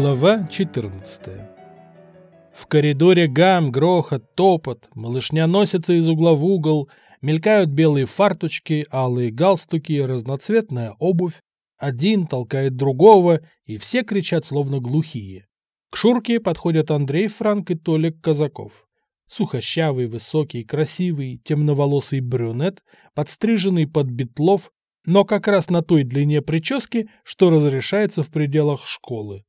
Глава 14 В коридоре гам, грохот, топот, малышня носится из угла в угол, мелькают белые фарточки, алые галстуки, разноцветная обувь. Один толкает другого, и все кричат словно глухие. К Шурке подходят Андрей Франк и Толик Казаков. Сухощавый, высокий, красивый, темноволосый брюнет, подстриженный под битлов, но как раз на той длине прически, что разрешается в пределах школы.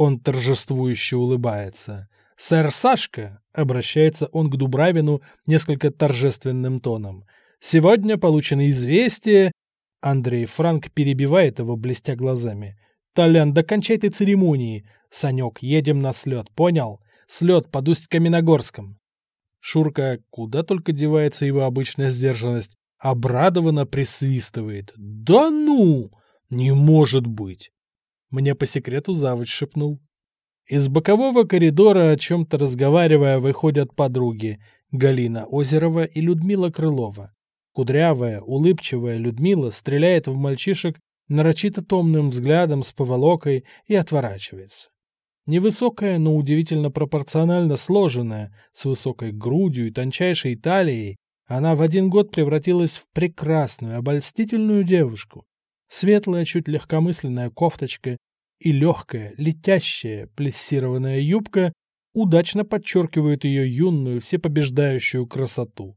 Он торжествующе улыбается. «Сэр Сашка!» — обращается он к Дубравину несколько торжественным тоном. «Сегодня получено известие...» Андрей Франк перебивает его, блестя глазами. «Толян, докончай ты церемонии. Санек, едем на слет, понял? Слет под Усть-Каменогорском». Шурка, куда только девается его обычная сдержанность, обрадованно присвистывает. «Да ну! Не может быть!» Мне по секрету завуч шепнул. Из бокового коридора, о чем-то разговаривая, выходят подруги Галина Озерова и Людмила Крылова. Кудрявая, улыбчивая Людмила стреляет в мальчишек нарочито томным взглядом с поволокой и отворачивается. Невысокая, но удивительно пропорционально сложенная, с высокой грудью и тончайшей талией, она в один год превратилась в прекрасную, обольстительную девушку. Светлая, чуть легкомысленная кофточка и легкая, летящая, плессированная юбка удачно подчеркивают ее юную, всепобеждающую красоту.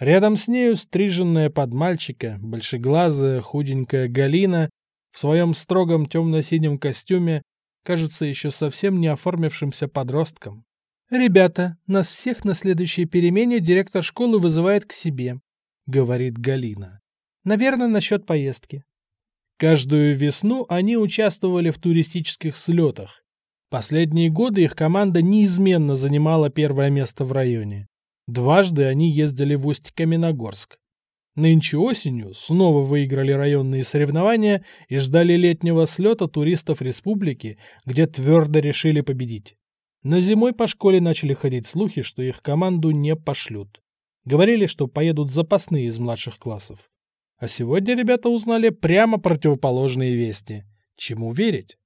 Рядом с нею стриженная под мальчика, большеглазая, худенькая Галина в своем строгом темно-синем костюме кажется еще совсем не оформившимся подростком. «Ребята, нас всех на следующей перемене директор школы вызывает к себе», — говорит Галина. «Наверное, насчет поездки. Каждую весну они участвовали в туристических слетах. Последние годы их команда неизменно занимала первое место в районе. Дважды они ездили в Усть-Каменогорск. Нынче осенью снова выиграли районные соревнования и ждали летнего слета туристов республики, где твердо решили победить. Но зимой по школе начали ходить слухи, что их команду не пошлют. Говорили, что поедут запасные из младших классов. А сегодня ребята узнали прямо противоположные вести. Чему верить?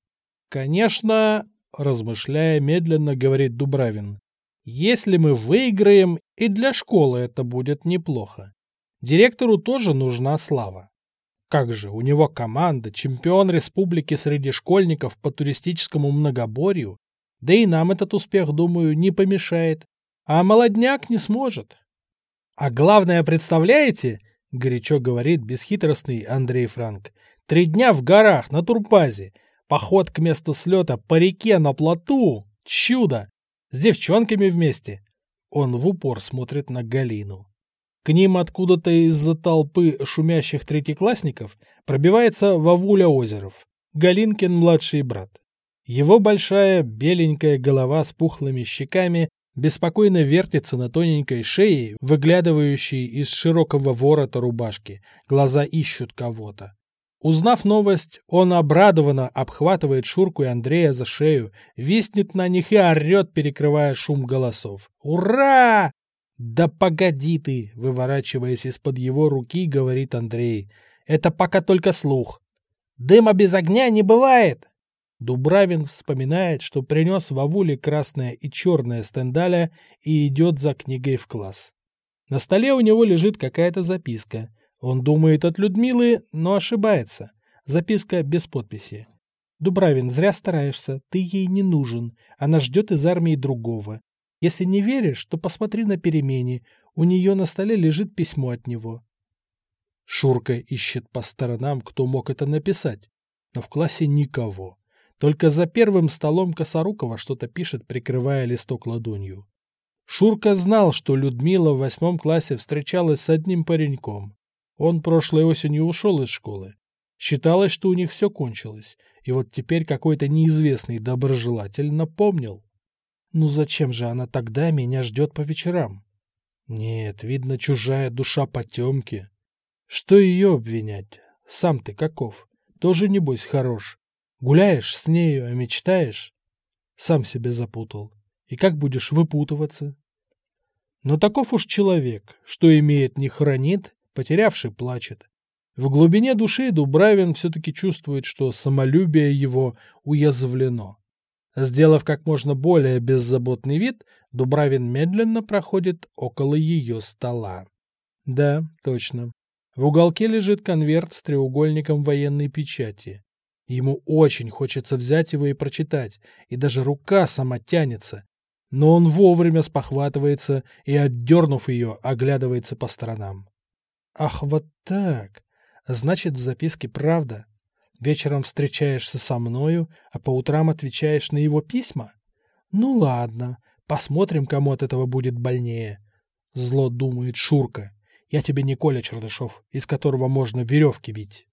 Конечно, размышляя медленно, говорит Дубравин, если мы выиграем, и для школы это будет неплохо. Директору тоже нужна слава. Как же, у него команда, чемпион республики среди школьников по туристическому многоборью. Да и нам этот успех, думаю, не помешает. А молодняк не сможет. А главное, представляете, — горячо говорит бесхитростный Андрей Франк. «Три дня в горах, на турбазе. Поход к месту слета по реке на плоту. Чудо! С девчонками вместе». Он в упор смотрит на Галину. К ним откуда-то из-за толпы шумящих третьеклассников пробивается Вавуля Озеров, Галинкин младший брат. Его большая беленькая голова с пухлыми щеками беспокойно вертится на тоненькой шее, выглядывающей из широкого ворота рубашки. Глаза ищут кого-то. Узнав новость, он обрадованно обхватывает Шурку и Андрея за шею, виснет на них и орет, перекрывая шум голосов. «Ура!» «Да погоди ты!» — выворачиваясь из-под его руки, говорит Андрей. «Это пока только слух. Дыма без огня не бывает!» Дубравин вспоминает, что принес Вавуле красное и черное стендаля и идет за книгой в класс. На столе у него лежит какая-то записка. Он думает от Людмилы, но ошибается. Записка без подписи. «Дубравин, зря стараешься, ты ей не нужен. Она ждет из армии другого. Если не веришь, то посмотри на перемене. У нее на столе лежит письмо от него». Шурка ищет по сторонам, кто мог это написать. Но в классе никого. Только за первым столом Косорукова что-то пишет, прикрывая листок ладонью. Шурка знал, что Людмила в восьмом классе встречалась с одним пареньком. Он прошлой осенью ушел из школы. Считалось, что у них все кончилось, и вот теперь какой-то неизвестный доброжелатель напомнил. Ну зачем же она тогда меня ждет по вечерам? Нет, видно, чужая душа потемки. Что ее обвинять? Сам ты каков? Тоже, небось, хорош. Гуляешь с нею, а мечтаешь? Сам себе запутал. И как будешь выпутываться? Но таков уж человек, что имеет не хранит, потерявший плачет. В глубине души Дубравин все-таки чувствует, что самолюбие его уязвлено. Сделав как можно более беззаботный вид, Дубравин медленно проходит около ее стола. Да, точно. В уголке лежит конверт с треугольником военной печати. Ему очень хочется взять его и прочитать, и даже рука сама тянется. Но он вовремя спохватывается и, отдернув ее, оглядывается по сторонам. Ах, вот так. Значит, в записке правда. Вечером встречаешься со мною, а по утрам отвечаешь на его письма? Ну ладно, посмотрим, кому от этого будет больнее. Зло думает Шурка. Я тебе не Коля Чердышов, из которого можно веревки вить.